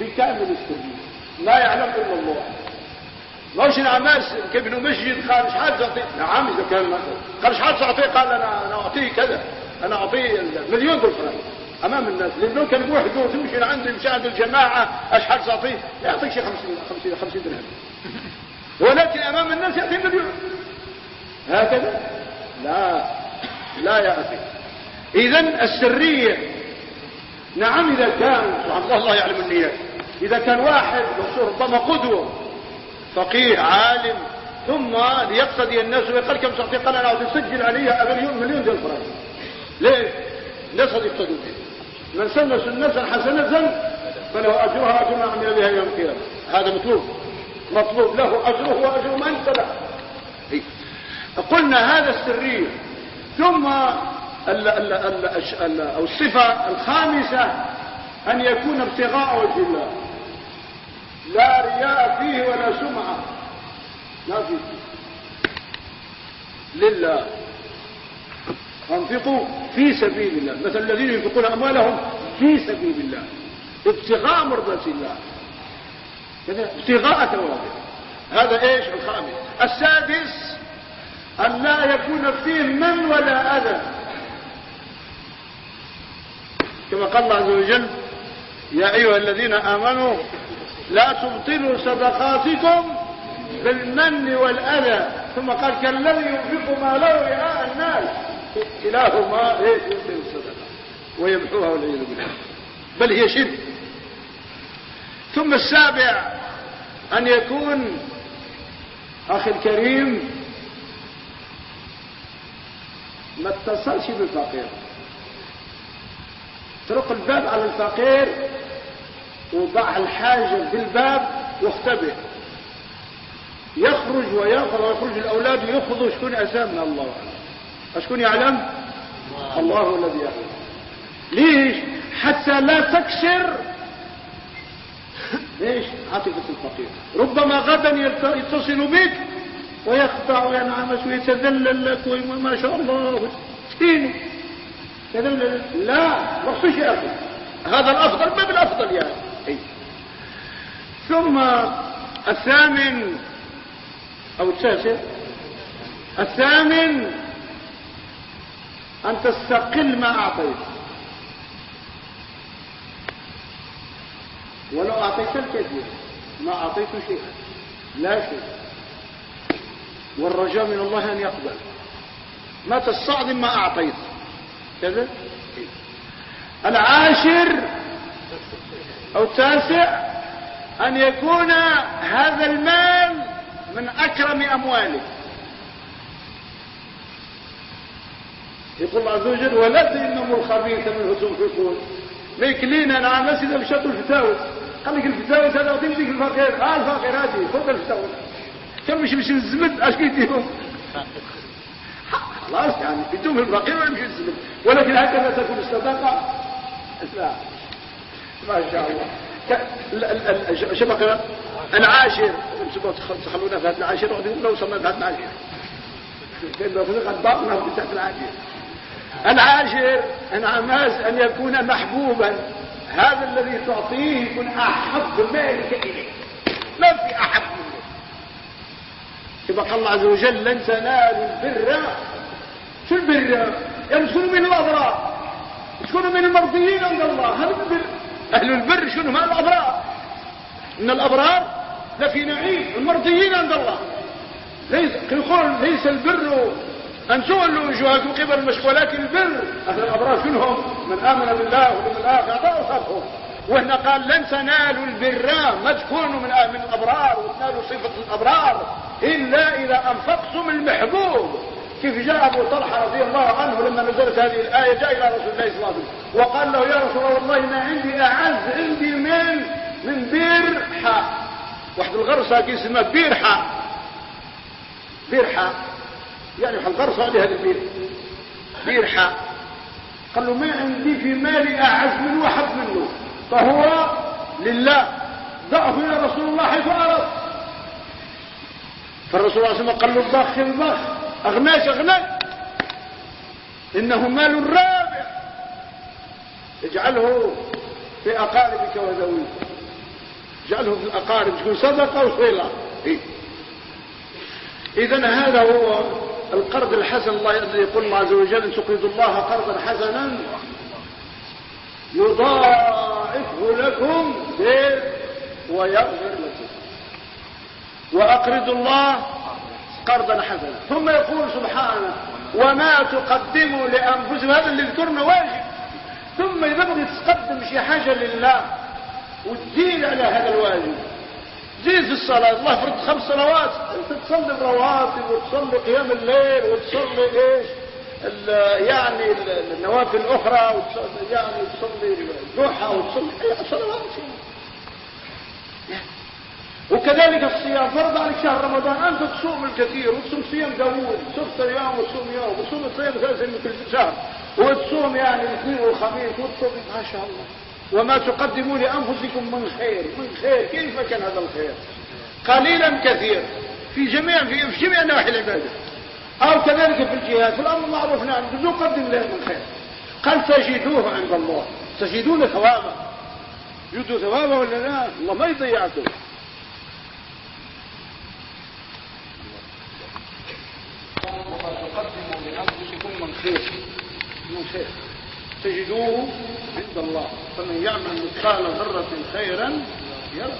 بكامل السرية. لا يعلم إلا الله. ماش نعماس كابن مسجد قال شحال تعطي نعم إذا كان قال شحال تعطيه قال أنا اعطيه كذا. أنا أعطيه مليون دولار. أمام الناس. لأنه كان بوحده تمشي لعنده يمشي الجماعة أشحال ساطين لا يعطيك شي 50 50 50 درهم. ولكن أمام الناس يعطي مليون. هكذا؟ لا. لا يا أخي. اذا السرية. نعم إذا كان سبحان الله الله يعلم النيات إذا كان واحد ربما قدوة فقيه عالم ثم ليقتدي الناس ويقال كم ساعتين قال أنا أسجل عليها مليون مليون ديال الفرنك ليه؟ الناس يقتدوا به من سن سنة حسنة فله أجرها أجر ما عمل بها يوم القيامة. هذا مطلوب. مطلوب له أجره وأجر من تبع قلنا هذا السرية ثم ال ال ال ال أو الصفة الخامسة أن يكون ابتغاء وجه الله. لا رياء فيه ولا سمعة. لا فيه. لله. انفقوا في سبيل الله. مثل الذين ينفقون أموالهم في سبيل الله. ابتغاء مرضات الله. ابتغاء ثوابه هذا إيش؟ الخامس. السادس أن لا يكون فيه من ولا أذى. كما قال الله عز وجل يا أيها الذين آمنوا لا تبطلوا صدقاتكم بالمن والأذى. ثم قال كالذي ينفق ماله رئاء الناس. كلاهما إيش؟ يمكن الصدقه ويمحوها والعياذ بالله. بل هي شرك. ثم السابع أن يكون أخي الكريم ما اتصلش بالفقير. طرق الباب على الفقير وضع الحاجة بالباب واختبئ. يخرج ويخرج ويخرج الأولاد ويأخذوا شكون أسامنا الله. أعلم أشكون يعلم؟ الله الذي يعلم. ليش؟ حتى لا تكسر. ليش؟ عاطفة الفقير ربما غدا يتصل بك ويخضع وينعمس ويتذلل لك وما شاء الله. مسكين تذلل لا مخصوص يا أخي. هذا الأفضل ما بالأفضل يعني. أي. ثم الثامن أو التاسع. الثامن أن تستقل ما أعطيت. ولو أعطيت الكثير ما أعطيت شيئا لا شيء. والرجاء من الله أن يقبل. ما تستعظم ما أعطيت. كذا؟ العاشر أو التاسع أن يكون هذا المال من أكرم أموالك. يقول الله عز وجل ولا تيمموا الخبيث منه تنفقون ما يكلينا أنا عن نفسي بشطوا الفتاوت قال لك الفتاوت هذا غادي يديك الفقير. آه الفقير هذه فوق الفتاوت كم مش مش الزمد اش كيديهم خلاص يعني يدوم الفقير ولا يمشي الزمد ولكن هكذا تكون الصدقة. لا ما شاء الله. شبكه العاشر. تخلونا في هذا العاشر لو وصلنا في العاشر. ضاقنا في تحت العاشر. العاشر انعماس أن يكون محبوبا. هذا الذي تعطيه يكون أحب مالك اليه ما في أحب منه. كما قال الله عز وجل لن تنالوا البر. شو البر؟ يعني من الابرار شكونوا من المرضيين عند الله. هذا البر؟ أهل البر شنو؟ ما الأبرار. إن الأبرار لفي نعيم. المرضيين عند الله. ليس ليس البر أن تولوا وجوهكم قبل ولكن البر. أهل الأبرار شنهم من آمن بالله واليوم الآخر أعطاه وهنا قال لن تنالوا البر. ما تكونوا من من الأبرار وتنالوا صفة الأبرار إلا إذا أنفقتم المحبوب. كيف جاء أبو طلحة رضي الله عنه لما نزلت هذه الآية جاء إلى رسول الله صلى الله عليه وسلم وقال له يا رسول الله ما عندي أعز عندي من من بيرحة واحد الغرصة كي اسمها بيرحة يعني حلقرصة لهذا البير. بيرحى قال له ما عندي في مالي أعز منه وحب منه. فهو لله. ضعه يا رسول الله حيث أردت فالرسول صلى الله عليه وسلم قال له الضخ الضخ أغناش أغناك. إنه مال رابع اجعله في أقاربك وذويك. اجعله في الأقارب. تكون صدقة وصيلة إيه؟ إذن هذا هو القرض الحسن. الله يقول الله عز وجل إن تقرضوا الله قرضا حسنا يضاعفه لكم ويغفر لكم. وأقرضوا الله قرضا حسنا. ثم يقول سبحانه وما تقدموا لأنفسكم. هذا اللي ذكرنا واجب. ثم إذا بغيت تقدم شي حاجة لله وتزيد على هذا الواجب. زيد في الصلاة. الله فرض خمس صلوات. أنت تصلي الرواتب وتصلي قيام الليل وتصلي إيش؟ يعني النوافل الأخرى وتصلي يعني تصلي الضحى وتصلي صلوات. وكذلك الصيام. فرض عليك شهر رمضان. أنت تصوم الكثير وتصوم صيام داوود ست أيام وتصوم يوم وتصوم الصيام ثلاثة من كل شهر. وتصوم يعني الاثنين والخميس وتصوم. ما شاء الله. وما تقدموا لأنفسكم من خير من خير. كيف كان هذا الخير؟ قليلا كثير في جميع في, جميع نواحي العبادة. أو كذلك في الجهاد. في الأمر المعروف نعم نقدم له من خير. قال تجدوه عند الله. تجدون ثوابه. يدوا ثوابه ولا لا؟ الله ما يضيعكم. خير. من خير. تجدوه عند الله. فمن يعمل مثقال ذرة خيرا يرى.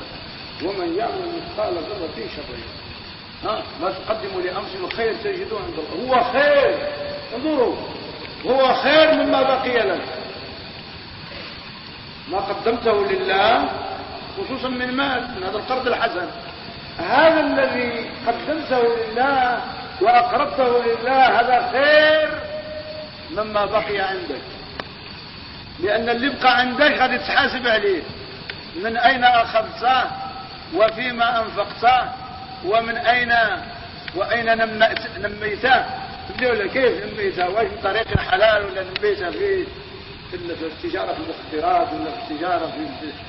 ومن يعمل مثقال ذرة شرا ها ما تقدموا لأنفسكم خير تجدوه عند الله. هو خير. انظروا. هو خير مما بقي لك. ما قدمته لله خصوصا من مال من هذا القرض الحسن. هذا الذي قدمته لله وأقربته لله هذا خير مما بقي عندك. لأن اللي بقى عندك غادي تحاسب عليه. من أين أخذته؟ وفيما أنفقته؟ ومن أين؟ وأين نميته؟ ولا كيف نميته؟ واش من طريق حلال ولا نميته في في التجارة في المخدرات ولا في التجارة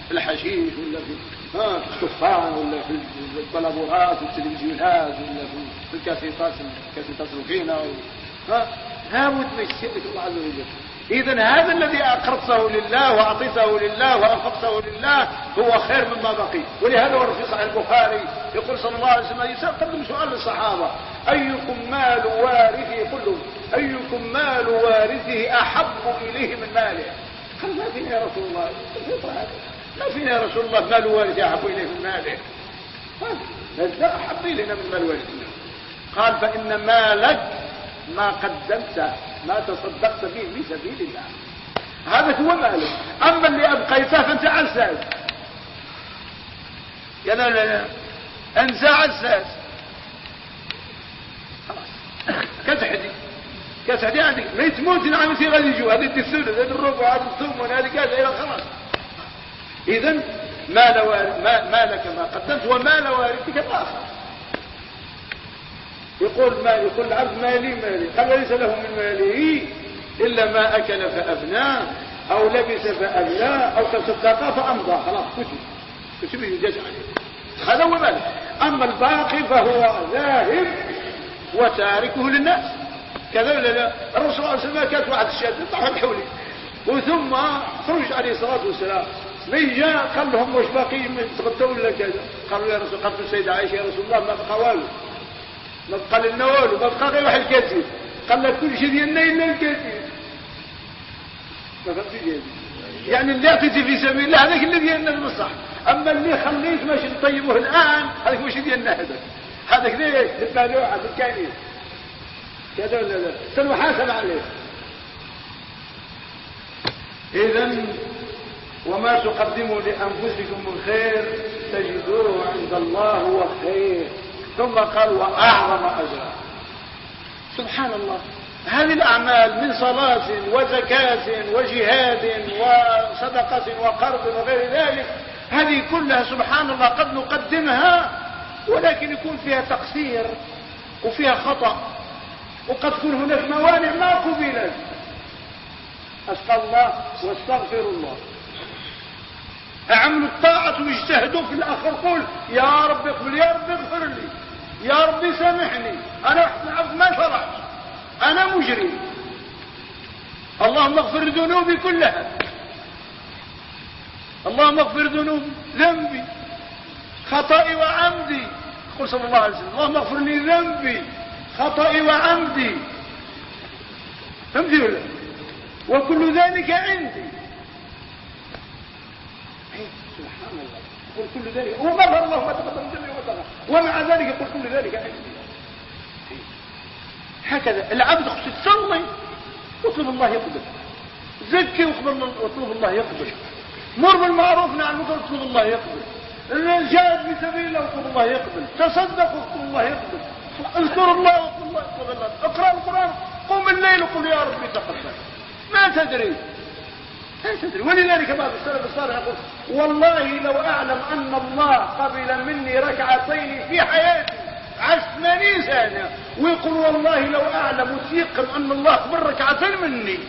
في الحشيش ولا في الدخان ولا في البلابورات والتلفزيونات ولا في الكاسيتات الكاسيتات الفينا ها؟ لابد من الشرك الله عز وجل اذا هذا الذي اقرضته لله وأعطيته لله وأنفقته لله هو خير مما بقي. ولهذا ورد في صحيح البخاري يقول صلى الله عليه وسلم يقدم سؤال للصحابة أيكم مال وارثه كله أيكم مال وارثه أحب إليه من ماله؟ قال ما فينا يا رسول الله. ما فينا يا رسول الله مال وارثه أحب إليه من ماله. لا أحب إلينا من مال وارثنا. قال فإن مالك ما قدمت ما تصدقت به في سبيل الله. هذا هو مالك أما اللي أبقيته فأنت عساس يا لا لا لا أنت عساس كتحدي كتحدي عندك ما تموت نعم يصير غادي يجوا هذه الثلث هذه الربع هذه الثمن هذه كذا إلى خلاص. اذا مال مالك ما قدمت ومال وارثك الآخر. يقول ما يقول العبد مالي مالي قال ليس له من ماله. إلا ما أكل فأبنى أو لبس فأبلى أو تصدق فأمضى. خلاص كتب. كتب يجاز عليه. هذا هو ماله. أما الباقي فهو ذاهب وتاركه للناس. كذا ولا لا؟ الرسول صلى الله عليه وسلم كانت واحد الشاب طحن حولي. وثم خرج عليه الصلاة والسلام. من جاء قال لهم واش باقي تغدوا ولا كذا؟ قالوا يا رسول قالت السيدة عائشة يا رسول الله ما بقى والو. ما بقى لنا والو ما بقى غير واحد الكثير قال لك كل شيء ديالنا إلا الكثير ما فهمتش يعني اللي اعطيتي في سبيل الله هذاك اللي ديالنا المصح أما اللي خليت ماشي نطيبه الآن هذاك ماشي ديالنا هذاك. هذاك ليش للبالوعه بالكاينين كذا ولا لا؟ سنحاسب عليه. اذا وما تقدموا لأنفسكم من خير تجدوه عند الله هو خير ثم قال وأعظم أجرا. سبحان الله. هذه الأعمال من صلاة وزكاة وجهاد وصدقة وقرض وغير ذلك هذه كلها سبحان الله قد نقدمها ولكن يكون فيها تقصير وفيها خطأ وقد تكون هناك موانع ما قبلت. أسأل الله وأستغفر الله. اعملوا الطاعة واجتهدوا في الآخر قل يا رب اقبل يا رب اغفر لي. يا ربي سامحني. أنا عبد ما شرعت أنا مجرم. اللهم اغفر ذنوبي كلها. اللهم اغفر ذنوبي ذنبي خطئي وعمدي. قل صلى الله عليه وسلم اللهم اغفر لي ذنبي خطئي وعمدي. فهمتي ولا؟ وكل ذلك عندي. سبحان الله. يقول كل ذلك. هو غفر الله ما تقدم من ذنبه ومع ذلك يقول كل ذلك هكذا. العبد خص تصلي واطلب الله يقبل. زكي واطلب الله يقبل. مر بالمعروف نعم المنكر واطلب الله يقبل. جاهد في سبيل الله واطلب الله يقبل. تصدق واطلب الله يقبل. اذكر الله واطلب الله يقبل. اقرأ القرآن. قم الليل وقل يا ربي تقبل. ما تدري. لا تدري. ولذلك بعض السلف الصالح يقول والله لو أعلم أن الله قبل مني ركعتين في حياتي 80 سنه ويقول والله لو أعلم وثيقا أن الله قبل ركعتين مني.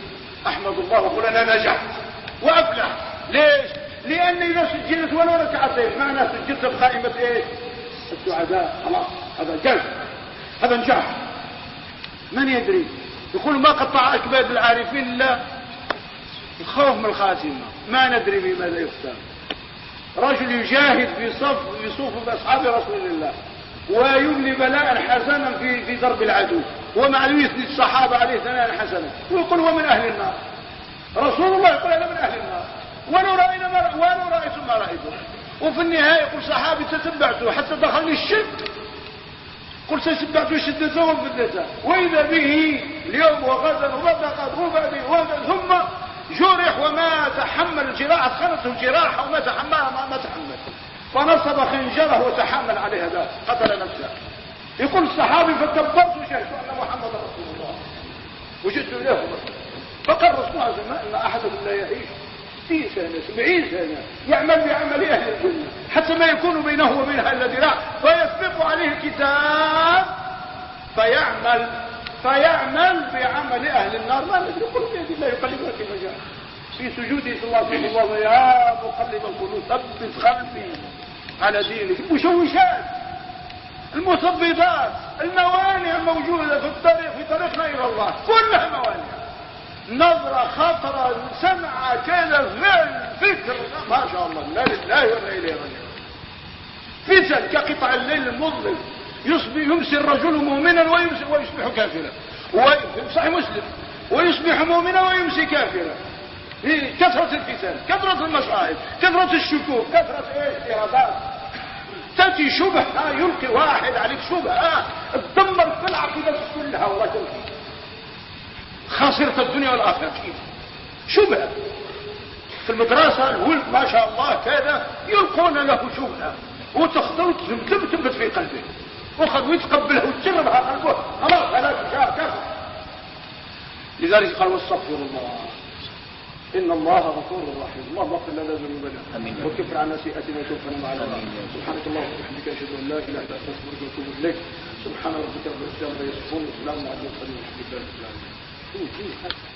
أحمد الله وقول أنا نجحت وأفلح. ليش؟ لأن إذا سجلت ولو ركعتين معناه سجلت بقائمه إيش؟ السعداء خلاص هذا جاز. هذا نجاح. من يدري؟ يقول ما قطع اكباد العارفين إلا الخوف من الخاتمة. ما ندري بماذا يختار رجل يجاهد في صف يصوف بأصحاب رسول الله ويملي بلاء حسنا في في ضرب العدو ومع يثني الصحابه عليه ثناء حسنا. ويقول هو من أهل النار. رسول الله يقول أنا من أهل النار. ولو رأينا ما ولو رأيتم ما رأيتم. وفي النهاية يقول صحابي تتبعته حتى دخلني الشد قلت تتبعته شدته وفدته وإذا به اليوم وغدا وغدا وبعدين وغدا ثم جرح وما تحمل الجراح ادخلته جراحه وما تحملها ما, ما تحمل. فنصب خنجره وتحمل عليه هذا قتل نفسه. يقول الصحابي فكبرت شهدت أن محمد رسول الله. وجدت اليه فقال رسول الله ان أحدكم لا يعيش ستين سنة سبعين سنة يعمل بعمل أهل الجنة حتى ما يكون بينه وبينها إلا ذراع فيسبق عليه الكتاب فيعمل فيعمل بعمل أهل النار. ما ندري قل بيد الله يقلبها كما جاء في سجوده صلى الله عليه وسلم يا مقلب القلوب ثبت قلبي على دينك. المشوشات المثبطات الموانع الموجودة في الطريق في طريقنا إلى الله كلها موانع. نظرة خطرة سمعة كذا فعل فكر. ما شاء الله لا لله ولا إليه راجعون فتن كقطع الليل المظلم. يصبح يمسي الرجل مؤمنا ويصبح كافرا. صحيح مسلم. ويصبح مؤمنا ويمسي كافرا. كثرة الفتن كثرة المصائب كثرة الشكوك كثرة إيش ارادات تأتي شبهة يلقي واحد عليك شبهة تدمر في العقيدة كلها ورجل. خسرت الدنيا والآخرة. شبهة. في المدرسة الولد ما شاء الله كذا يلقون له شبهة. وتخطر تثبت في قلبه. وخذ ويتقبلها وتجربها قلبه. خلاص لا تشاركه لذلك قال واستغفر الله. إن الله غفور رحيم. الله اغفر لنا ذنوبنا. وكفر عنا سيئاتنا وتوفنا مع الأبرار. سبحانك اللهم وبحمدك أشهد أن لا إله إلا أنت أستغفرك وأتوب إليك. سبحان ربك رب العزة عما يصفون وسلام على المرسلين والحمد لله رب العالمين.